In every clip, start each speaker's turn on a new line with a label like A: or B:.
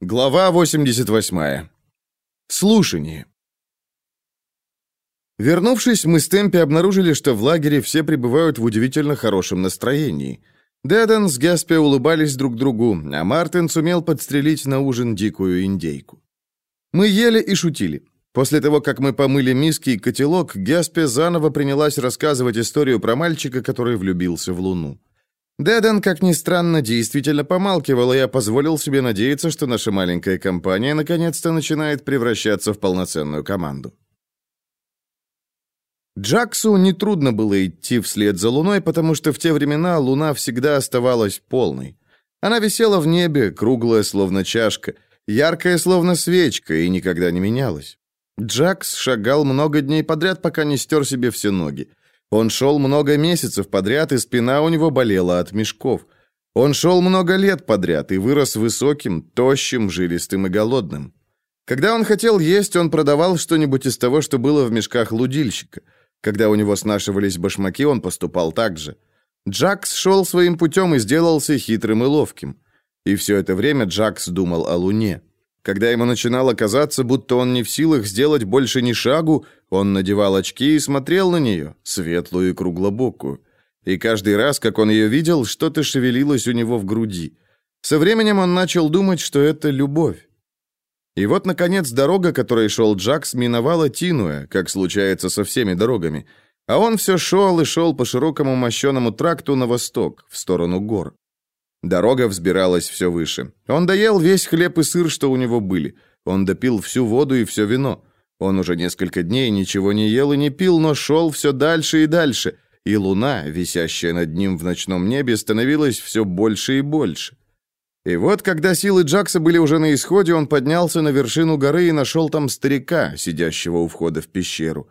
A: Глава 88. Слушание. Вернувшись, мы с Темпи обнаружили, что в лагере все пребывают в удивительно хорошем настроении. Деден с Гаспи улыбались друг другу, а Мартин сумел подстрелить на ужин дикую индейку. Мы ели и шутили. После того, как мы помыли миски и котелок, Гаспи заново принялась рассказывать историю про мальчика, который влюбился в Луну. Деден, как ни странно, действительно помалкивал, и я позволил себе надеяться, что наша маленькая компания наконец-то начинает превращаться в полноценную команду. Джаксу нетрудно было идти вслед за Луной, потому что в те времена Луна всегда оставалась полной. Она висела в небе, круглая, словно чашка, яркая, словно свечка, и никогда не менялась. Джакс шагал много дней подряд, пока не стер себе все ноги. Он шел много месяцев подряд, и спина у него болела от мешков. Он шел много лет подряд и вырос высоким, тощим, жилистым и голодным. Когда он хотел есть, он продавал что-нибудь из того, что было в мешках лудильщика. Когда у него снашивались башмаки, он поступал так же. Джакс шел своим путем и сделался хитрым и ловким. И все это время Джакс думал о Луне. Когда ему начинало казаться, будто он не в силах сделать больше ни шагу, он надевал очки и смотрел на нее, светлую и круглобокую. И каждый раз, как он ее видел, что-то шевелилось у него в груди. Со временем он начал думать, что это любовь. И вот, наконец, дорога, которой шел Джакс, миновала Тинуя, как случается со всеми дорогами. А он все шел и шел по широкому мощеному тракту на восток, в сторону гор. Дорога взбиралась все выше. Он доел весь хлеб и сыр, что у него были. Он допил всю воду и все вино. Он уже несколько дней ничего не ел и не пил, но шел все дальше и дальше, и луна, висящая над ним в ночном небе, становилась все больше и больше. И вот, когда силы Джакса были уже на исходе, он поднялся на вершину горы и нашел там старика, сидящего у входа в пещеру.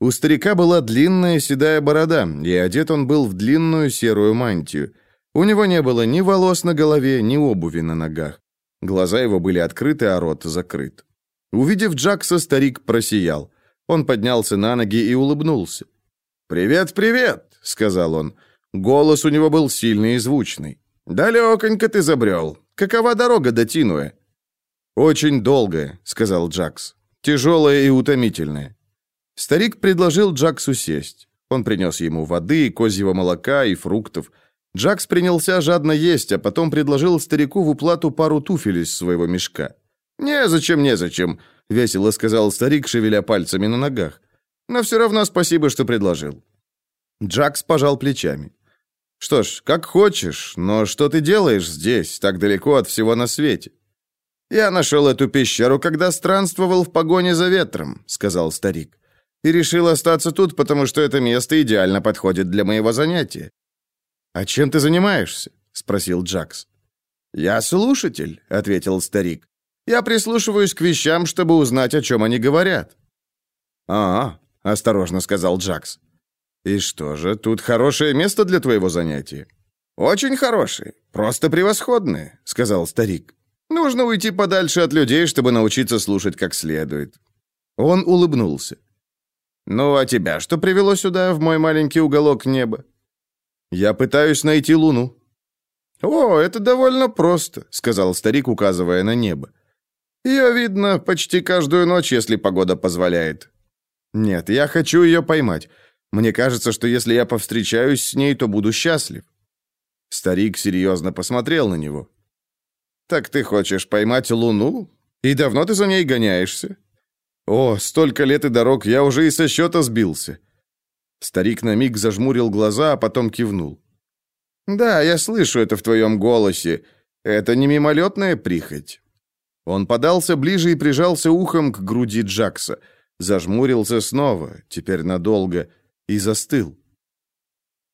A: У старика была длинная седая борода, и одет он был в длинную серую мантию – у него не было ни волос на голове, ни обуви на ногах. Глаза его были открыты, а рот закрыт. Увидев Джакса, старик просиял. Он поднялся на ноги и улыбнулся. «Привет, привет!» — сказал он. Голос у него был сильный и звучный. «Далеконько ты забрел. Какова дорога до Тинуэ?» «Очень долгая», — сказал Джакс. «Тяжелая и утомительная». Старик предложил Джаксу сесть. Он принес ему воды, козьего молока и фруктов — Джакс принялся жадно есть, а потом предложил старику в уплату пару туфель из своего мешка. «Незачем, незачем», — весело сказал старик, шевеля пальцами на ногах. «Но все равно спасибо, что предложил». Джакс пожал плечами. «Что ж, как хочешь, но что ты делаешь здесь, так далеко от всего на свете?» «Я нашел эту пещеру, когда странствовал в погоне за ветром», — сказал старик. «И решил остаться тут, потому что это место идеально подходит для моего занятия. «А чем ты занимаешься?» — спросил Джакс. «Я слушатель», — ответил старик. «Я прислушиваюсь к вещам, чтобы узнать, о чем они говорят». «А, — осторожно сказал Джакс. «И что же, тут хорошее место для твоего занятия?» «Очень хорошее, просто превосходное», — сказал старик. «Нужно уйти подальше от людей, чтобы научиться слушать как следует». Он улыбнулся. «Ну, а тебя что привело сюда, в мой маленький уголок неба?» Я пытаюсь найти Луну. О, это довольно просто, сказал старик, указывая на небо. Ее видно почти каждую ночь, если погода позволяет. Нет, я хочу ее поймать. Мне кажется, что если я повстречаюсь с ней, то буду счастлив. Старик серьезно посмотрел на него. Так ты хочешь поймать Луну? И давно ты за ней гоняешься? О, столько лет и дорог, я уже и со счета сбился. Старик на миг зажмурил глаза, а потом кивнул. «Да, я слышу это в твоем голосе. Это не мимолетная прихоть». Он подался ближе и прижался ухом к груди Джакса. Зажмурился снова, теперь надолго, и застыл.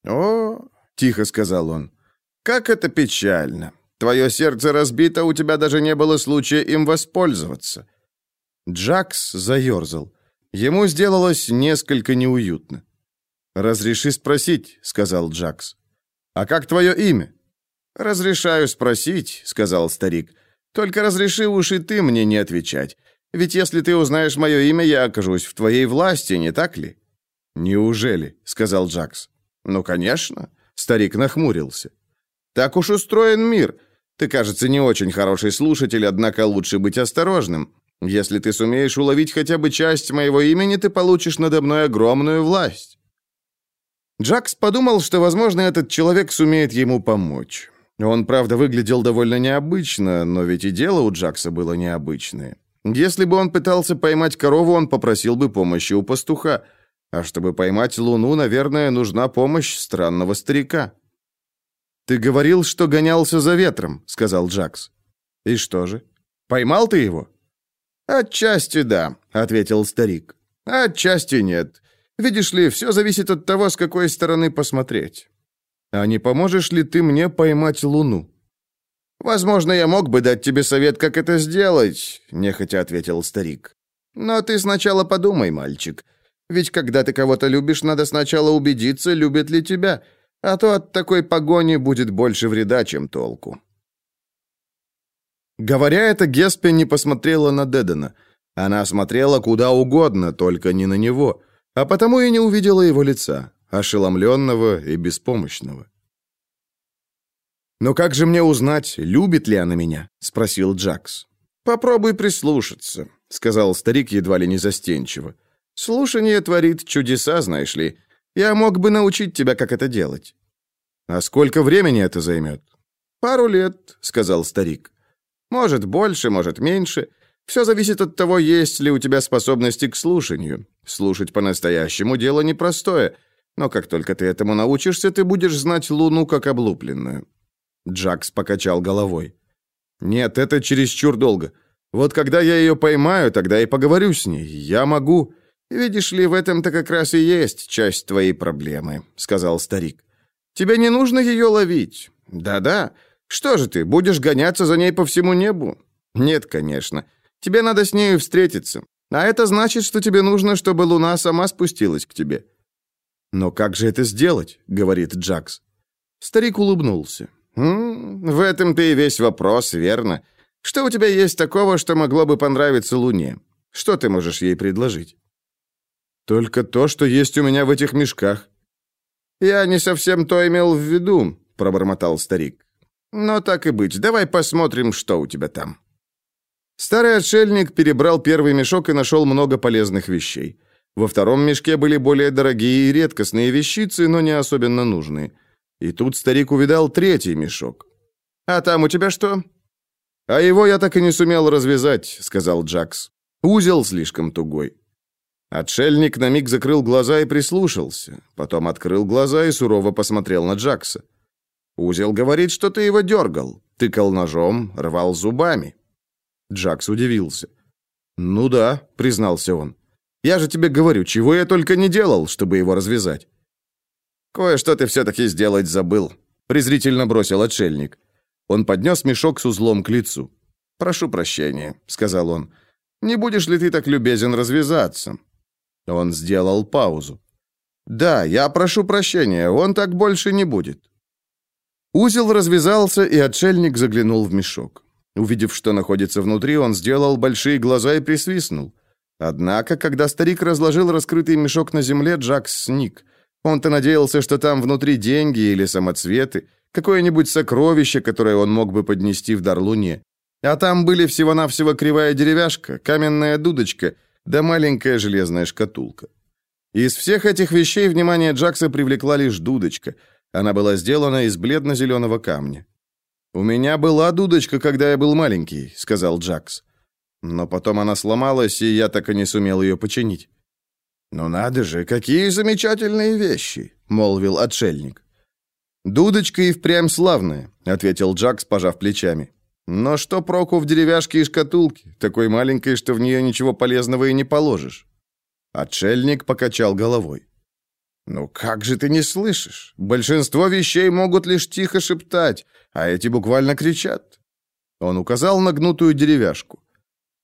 A: «О, — тихо сказал он, — как это печально. Твое сердце разбито, у тебя даже не было случая им воспользоваться». Джакс заерзал. Ему сделалось несколько неуютно. «Разреши спросить», — сказал Джакс. «А как твое имя?» «Разрешаю спросить», — сказал старик. «Только разреши уж и ты мне не отвечать. Ведь если ты узнаешь мое имя, я окажусь в твоей власти, не так ли?» «Неужели?» — сказал Джакс. «Ну, конечно», — старик нахмурился. «Так уж устроен мир. Ты, кажется, не очень хороший слушатель, однако лучше быть осторожным. Если ты сумеешь уловить хотя бы часть моего имени, ты получишь надо мной огромную власть». Джакс подумал, что, возможно, этот человек сумеет ему помочь. Он, правда, выглядел довольно необычно, но ведь и дело у Джакса было необычное. Если бы он пытался поймать корову, он попросил бы помощи у пастуха. А чтобы поймать луну, наверное, нужна помощь странного старика. «Ты говорил, что гонялся за ветром», — сказал Джакс. «И что же? Поймал ты его?» «Отчасти да», — ответил старик. «Отчасти нет. Видишь ли, все зависит от того, с какой стороны посмотреть». «А не поможешь ли ты мне поймать луну?» «Возможно, я мог бы дать тебе совет, как это сделать», — нехотя ответил старик. «Но ты сначала подумай, мальчик. Ведь когда ты кого-то любишь, надо сначала убедиться, любит ли тебя, а то от такой погони будет больше вреда, чем толку». Говоря это, Геспи не посмотрела на Дедена. Она смотрела куда угодно, только не на него, а потому и не увидела его лица, ошеломленного и беспомощного. «Но как же мне узнать, любит ли она меня?» — спросил Джакс.
B: «Попробуй прислушаться», — сказал старик едва ли не застенчиво. «Слушание творит чудеса, знаешь ли. Я мог бы научить тебя, как это делать».
A: «А сколько времени это займет?»
B: «Пару лет», — сказал старик. «Может, больше, может, меньше. Все зависит от того, есть ли у тебя способности к слушанию. Слушать по-настоящему дело непростое, но как только ты этому научишься, ты будешь знать Луну как облупленную.
A: Джакс покачал головой. «Нет, это чересчур долго. Вот когда я ее поймаю, тогда и поговорю с ней. Я могу...»
B: «Видишь ли, в этом-то как раз и есть часть твоей проблемы», — сказал старик. «Тебе не нужно ее ловить. Да-да. Что же ты, будешь гоняться за ней по всему небу? Нет, конечно. Тебе надо с нею встретиться. А это значит, что тебе нужно, чтобы луна сама спустилась к тебе».
A: «Но как же это сделать?» — говорит Джакс.
B: Старик улыбнулся. «М -м, в этом-то и весь вопрос, верно? Что у тебя есть такого, что могло бы понравиться Луне? Что ты можешь ей предложить?»
A: «Только то, что есть у меня в этих мешках».
B: «Я не совсем то имел в виду», — пробормотал старик. «Но так и быть, давай посмотрим, что у тебя там».
A: Старый отшельник перебрал первый мешок и нашел много полезных вещей. Во втором мешке были более дорогие и редкостные вещицы, но не особенно нужные. И тут старик увидал третий мешок.
B: «А там у тебя что?»
A: «А его я так и не сумел развязать», — сказал Джакс. «Узел слишком тугой». Отшельник на миг закрыл глаза и прислушался. Потом открыл глаза и сурово посмотрел на Джакса. «Узел говорит, что ты его дергал. Тыкал ножом, рвал зубами». Джакс удивился. «Ну да», — признался он. «Я же тебе говорю, чего я только не делал, чтобы его развязать».
B: «Кое-что ты все-таки сделать забыл», — презрительно бросил отшельник.
A: Он поднес мешок с узлом к лицу.
B: «Прошу прощения», — сказал он. «Не будешь ли ты так любезен развязаться?»
A: Он сделал паузу.
B: «Да, я прошу прощения, он так больше не будет».
A: Узел развязался, и отшельник заглянул в мешок. Увидев, что находится внутри, он сделал большие глаза и присвистнул. Однако, когда старик разложил раскрытый мешок на земле, Джакс сник. Он-то надеялся, что там внутри деньги или самоцветы, какое-нибудь сокровище, которое он мог бы поднести в дар луне. А там были всего-навсего кривая деревяшка, каменная дудочка, да маленькая железная шкатулка. Из всех этих вещей внимание Джакса привлекла лишь дудочка. Она была сделана из бледно-зеленого камня. «У меня была дудочка, когда я был маленький», — сказал Джакс. «Но потом она сломалась, и я так и не сумел ее починить».
B: «Ну надо же, какие замечательные вещи!» — молвил отшельник.
A: «Дудочка и впрямь славная», — ответил Джакс, пожав плечами. «Но что проку в деревяшке и шкатулке, такой маленькой, что в нее ничего полезного и не положишь?» Отшельник покачал головой.
B: «Ну как же ты не слышишь? Большинство вещей могут лишь тихо шептать, а эти буквально кричат».
A: Он указал на гнутую деревяшку.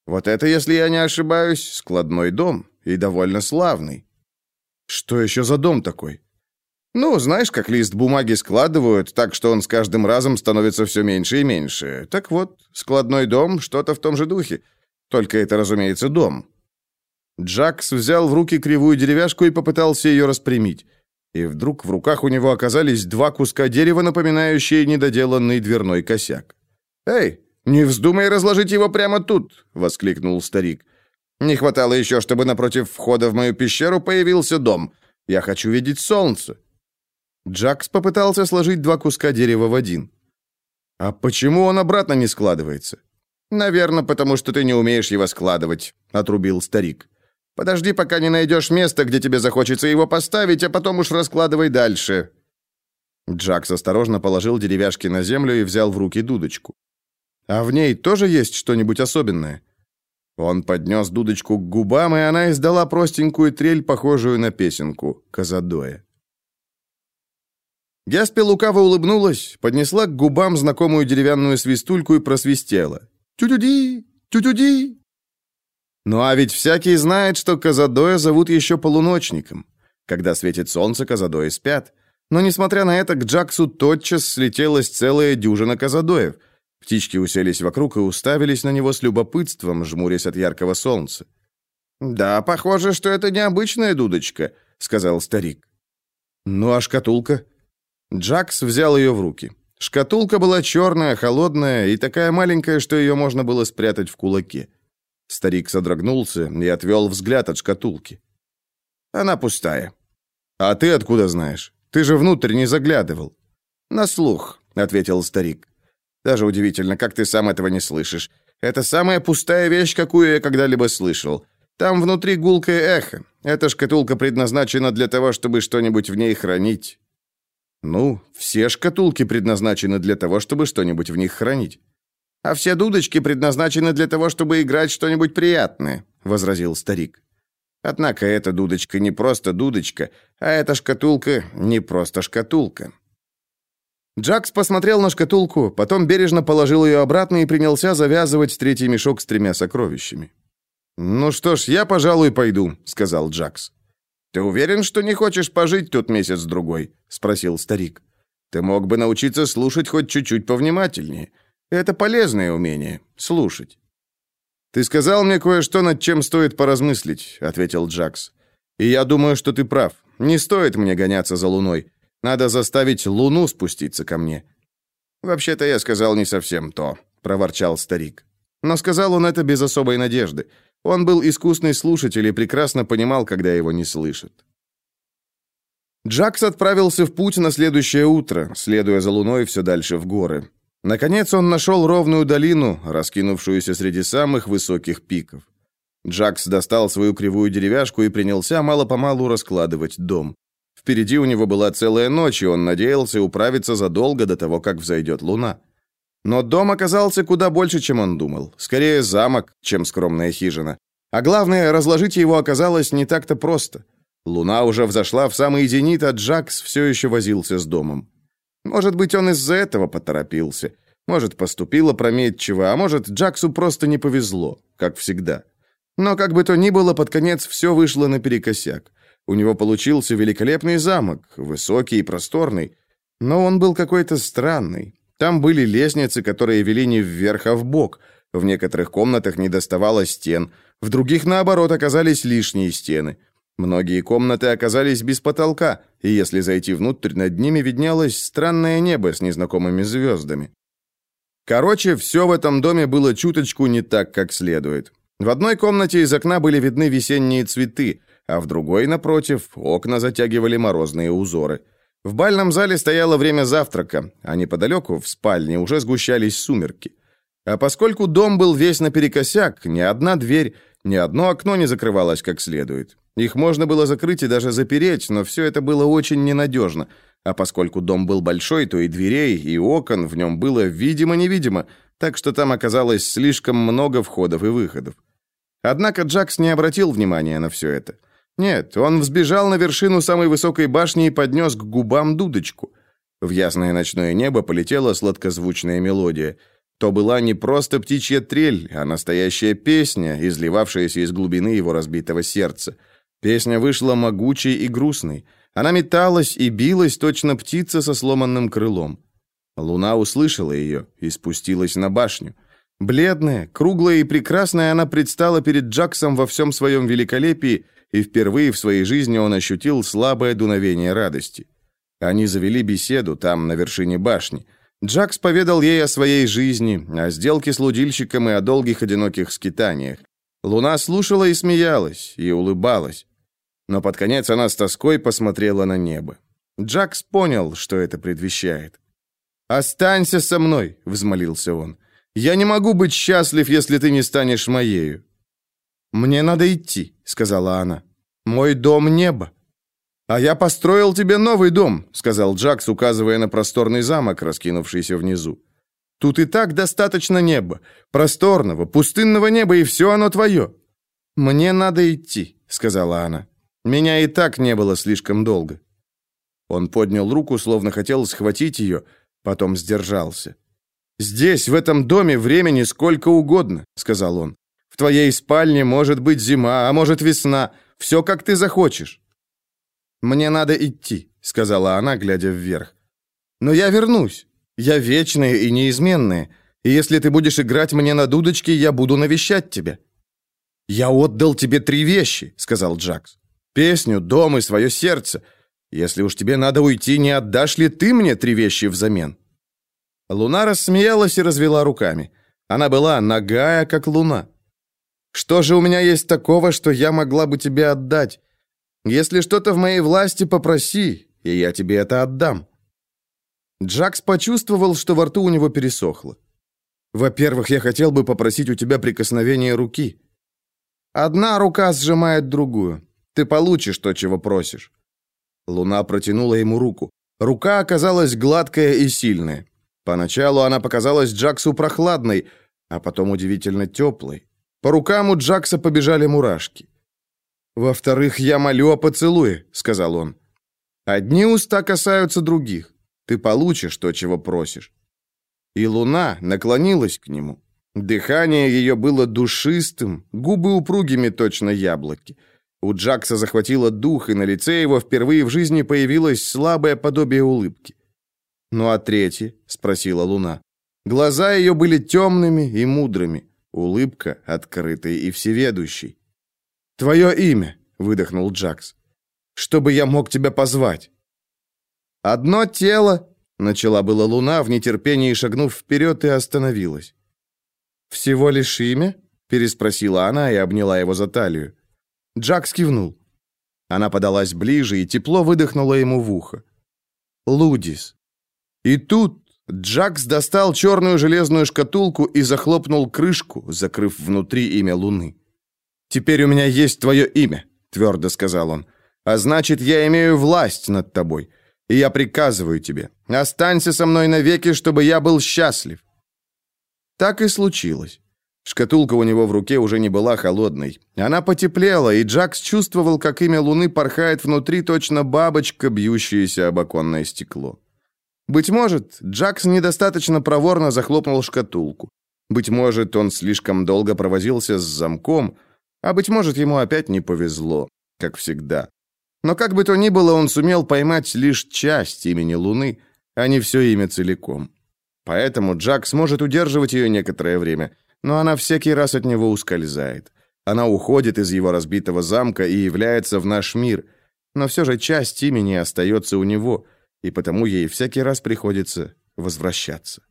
B: «Вот это, если я не ошибаюсь, складной дом и довольно славный.
A: Что еще за дом такой?
B: Ну, знаешь, как лист бумаги складывают, так что он с каждым разом становится все меньше и меньше. Так вот, складной дом, что-то в том же духе. Только это, разумеется, дом.
A: Джакс взял в руки кривую деревяшку и попытался ее распрямить. И вдруг в руках у него оказались два куска дерева, напоминающие недоделанный дверной косяк.
B: «Эй, не вздумай разложить его прямо тут!» — воскликнул старик. «Не хватало еще, чтобы напротив входа в мою пещеру появился дом. Я хочу видеть солнце».
A: Джакс попытался сложить два куска дерева в один. «А почему он обратно не складывается?»
B: «Наверное, потому что ты не умеешь его складывать», — отрубил старик. «Подожди, пока не найдешь место, где тебе захочется его поставить, а потом уж раскладывай дальше».
A: Джакс осторожно положил деревяшки на землю и взял в руки дудочку. «А в ней тоже есть что-нибудь особенное?» Он поднес дудочку к губам, и она издала простенькую трель, похожую на песенку Казадоя. Геспи лукаво улыбнулась, поднесла к губам знакомую деревянную свистульку и просвистела. «Тю-тю-ди! Тю-тю-ди!» Ну а ведь всякий знает, что Казадоя зовут еще полуночником. Когда светит солнце, Казадои спят. Но, несмотря на это, к Джаксу тотчас слетелась целая дюжина Казадоев — Птички уселись вокруг и уставились на него с любопытством, жмурясь от яркого солнца.
B: «Да, похоже, что это необычная дудочка», — сказал старик.
A: «Ну а шкатулка?» Джакс взял ее в руки. Шкатулка была черная, холодная и такая маленькая, что ее можно было спрятать в кулаке. Старик содрогнулся и отвел взгляд от шкатулки.
B: «Она пустая».
A: «А ты откуда знаешь? Ты же внутрь не заглядывал».
B: «На слух», — ответил старик. Даже удивительно, как ты сам этого не слышишь. Это самая пустая вещь, какую я когда-либо слышал. Там внутри гулкое эхо. Эта шкатулка предназначена для того, чтобы что-нибудь в ней хранить.
A: Ну, все шкатулки предназначены для того, чтобы что-нибудь в них хранить.
B: А все дудочки предназначены для того, чтобы играть что-нибудь приятное, возразил старик. Однако эта дудочка не просто дудочка, а эта шкатулка не просто шкатулка.
A: Джакс посмотрел на шкатулку, потом бережно положил ее обратно и принялся завязывать третий мешок с тремя сокровищами. «Ну что ж, я, пожалуй, пойду», — сказал Джакс.
B: «Ты уверен, что не хочешь пожить тут месяц-другой?» — спросил старик. «Ты мог бы научиться слушать хоть чуть-чуть повнимательнее. Это полезное умение — слушать».
A: «Ты сказал мне кое-что, над чем стоит поразмыслить», — ответил Джакс. «И я думаю, что ты прав. Не стоит мне гоняться за луной. Надо заставить Луну спуститься ко мне».
B: «Вообще-то я сказал не совсем то», — проворчал старик.
A: Но сказал он это без особой надежды. Он был искусный слушатель и прекрасно понимал, когда его не слышат. Джакс отправился в путь на следующее утро, следуя за луной все дальше в горы. Наконец он нашел ровную долину, раскинувшуюся среди самых высоких пиков. Джакс достал свою кривую деревяшку и принялся мало-помалу раскладывать дом. Впереди у него была целая ночь, и он надеялся управиться задолго до того, как взойдет луна. Но дом оказался куда больше, чем он думал. Скорее замок, чем скромная хижина. А главное, разложить его оказалось не так-то просто. Луна уже взошла в самый зенит, а Джакс все еще возился с домом. Может быть, он из-за этого поторопился. Может, поступило опрометчиво, а может, Джаксу просто не повезло, как всегда. Но как бы то ни было, под конец все вышло наперекосяк. У него получился великолепный замок, высокий и просторный, но он был какой-то странный. Там были лестницы, которые вели не вверх, а вбок. В некоторых комнатах не доставало стен, в других, наоборот, оказались лишние стены. Многие комнаты оказались без потолка, и если зайти внутрь, над ними виднелось странное небо с незнакомыми звездами. Короче, все в этом доме было чуточку не так, как следует. В одной комнате из окна были видны весенние цветы, а в другой, напротив, окна затягивали морозные узоры. В бальном зале стояло время завтрака, а неподалеку, в спальне, уже сгущались сумерки. А поскольку дом был весь наперекосяк, ни одна дверь, ни одно окно не закрывалось как следует. Их можно было закрыть и даже запереть, но все это было очень ненадежно. А поскольку дом был большой, то и дверей, и окон в нем было видимо-невидимо, так что там оказалось слишком много входов и выходов. Однако Джакс не обратил внимания на все это. Нет, он взбежал на вершину самой высокой башни и поднес к губам дудочку. В ясное ночное небо полетела сладкозвучная мелодия. То была не просто птичья трель, а настоящая песня, изливавшаяся из глубины его разбитого сердца. Песня вышла могучей и грустной. Она металась и билась, точно птица со сломанным крылом. Луна услышала ее и спустилась на башню. Бледная, круглая и прекрасная, она предстала перед Джаксом во всем своем великолепии, и впервые в своей жизни он ощутил слабое дуновение радости. Они завели беседу там, на вершине башни. Джакс поведал ей о своей жизни, о сделке с лудильщиком и о долгих одиноких скитаниях. Луна слушала и смеялась, и улыбалась. Но под конец она с тоской посмотрела на небо. Джакс понял, что это предвещает. «Останься со мной», — взмолился он. «Я не могу быть счастлив, если ты не станешь моею». «Мне надо идти», — сказала она. «Мой дом — небо». «А я построил тебе новый дом», — сказал Джакс, указывая на просторный замок, раскинувшийся внизу. «Тут и так достаточно неба, просторного, пустынного неба, и все оно твое». «Мне надо идти», — сказала она. «Меня и так не было слишком долго». Он поднял руку, словно хотел схватить ее, потом сдержался. «Здесь, в этом доме, времени сколько угодно», — сказал он. «В твоей спальне может быть зима, а может весна, все, как ты захочешь». «Мне надо идти», — сказала она, глядя вверх. «Но я вернусь. Я вечная и неизменная. И если ты будешь играть мне на дудочке, я буду навещать тебя». «Я отдал тебе три вещи», — сказал Джакс. «Песню, дом и свое сердце. Если уж тебе надо уйти, не отдашь ли ты мне три вещи взамен?» Луна рассмеялась и развела руками. Она была нагая, как луна. «Что же у меня есть такого, что я могла бы тебе отдать? Если что-то в моей власти, попроси, и я тебе это отдам». Джакс почувствовал, что во рту у него пересохло. «Во-первых, я хотел бы попросить у тебя прикосновения руки. Одна рука сжимает другую. Ты получишь то, чего просишь». Луна протянула ему руку. Рука оказалась гладкая и сильная. Поначалу она показалась Джаксу прохладной, а потом удивительно теплой. По рукам у Джакса побежали мурашки. «Во-вторых, я молю о поцелуе», — сказал он. «Одни уста касаются других. Ты получишь то, чего просишь». И луна наклонилась к нему. Дыхание ее было душистым, губы упругими, точно яблоки. У Джакса захватило дух, и на лице его впервые в жизни появилось слабое подобие улыбки. «Ну а третье?» — спросила луна. Глаза ее были темными и мудрыми, улыбка открытой и всеведущей. «Твое имя», — выдохнул Джакс. «Чтобы я мог тебя позвать». «Одно тело», — начала была луна, в нетерпении шагнув вперед и остановилась. «Всего лишь имя?» — переспросила она и обняла его за талию. Джакс кивнул. Она подалась ближе и тепло выдохнула ему в ухо. «Лудис». И тут Джакс достал черную железную шкатулку и захлопнул крышку, закрыв внутри имя Луны. «Теперь у меня есть твое имя», — твердо сказал он. «А значит, я имею власть над тобой. И я приказываю тебе, останься со мной навеки, чтобы я был счастлив». Так и случилось. Шкатулка у него в руке уже не была холодной. Она потеплела, и Джакс чувствовал, как имя Луны порхает внутри точно бабочка, бьющаяся об оконное стекло. Быть может, Джакс недостаточно проворно захлопнул шкатулку. Быть может, он слишком долго провозился с замком, а быть может, ему опять не повезло, как всегда. Но как бы то ни было, он сумел поймать лишь часть имени Луны, а не все имя целиком. Поэтому Джак сможет удерживать ее некоторое время, но она всякий раз от него ускользает. Она уходит из его разбитого замка и является в наш мир, но все же часть имени остается у него, и потому ей всякий раз приходится возвращаться.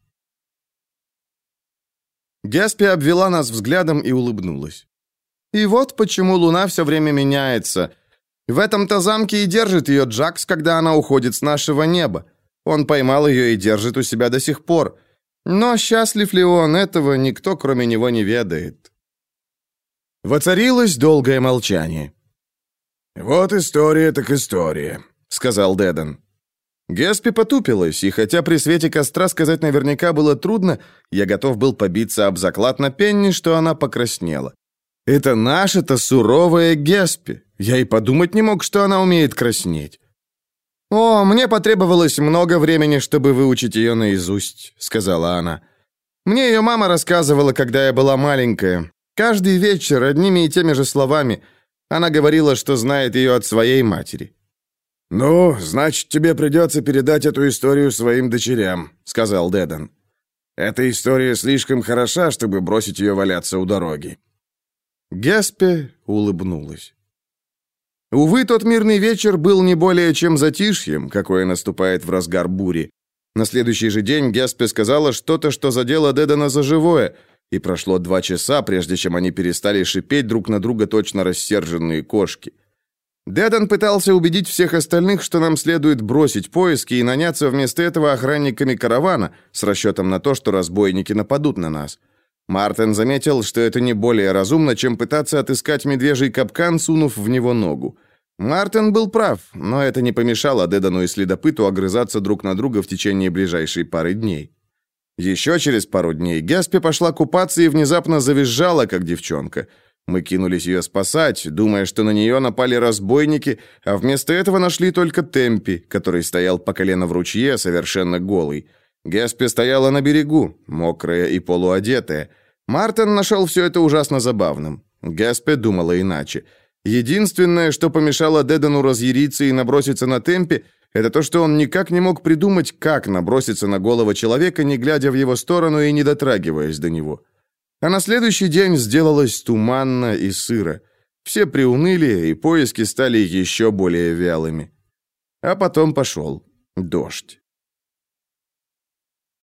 A: Геспи обвела нас взглядом и улыбнулась. И вот почему Луна все время меняется. В этом-то замке и держит ее Джакс, когда она уходит с нашего неба. Он поймал ее и держит у себя до сих пор. Но счастлив ли он, этого никто, кроме него, не ведает. Воцарилось долгое молчание.
B: «Вот история так история», — сказал Деден.
A: Геспи потупилась, и хотя при свете костра сказать наверняка было трудно, я готов был побиться об заклад на Пенни, что она покраснела. Это наша-то суровая Геспи. Я и подумать не мог, что она умеет краснеть. «О, мне потребовалось много времени, чтобы выучить ее наизусть», — сказала она. «Мне ее мама рассказывала, когда я была маленькая. Каждый вечер одними и теми же словами. Она говорила, что знает ее от своей матери».
B: «Ну, значит, тебе придется передать эту историю своим дочерям», — сказал Деден. «Эта история слишком хороша, чтобы бросить ее валяться у дороги.
A: Геспе улыбнулась. Увы, тот мирный вечер был не более чем затишьем, какое наступает в разгар бури. На следующий же день Геспе сказала что-то, что задело Дедана за живое, и прошло два часа, прежде чем они перестали шипеть друг на друга точно рассерженные кошки. Дедан пытался убедить всех остальных, что нам следует бросить поиски и наняться вместо этого охранниками каравана с расчетом на то, что разбойники нападут на нас. Мартин заметил, что это не более разумно, чем пытаться отыскать медвежий капкан, сунув в него ногу. Мартин был прав, но это не помешало Дедану и следопыту огрызаться друг на друга в течение ближайшей пары дней. Еще через пару дней Гаспи пошла купаться и внезапно завизжала, как девчонка. Мы кинулись ее спасать, думая, что на нее напали разбойники, а вместо этого нашли только Темпи, который стоял по колено в ручье, совершенно голый. Гаспи стояла на берегу, мокрая и полуодетая. Мартин нашел все это ужасно забавным. Гаспи думала иначе. Единственное, что помешало Дедану разъяриться и наброситься на Темпи, это то, что он никак не мог придумать, как наброситься на голову человека, не глядя в его сторону и не дотрагиваясь до него. А на следующий день сделалось туманно и сыро. Все приуныли, и поиски стали еще более вялыми. А потом пошел дождь.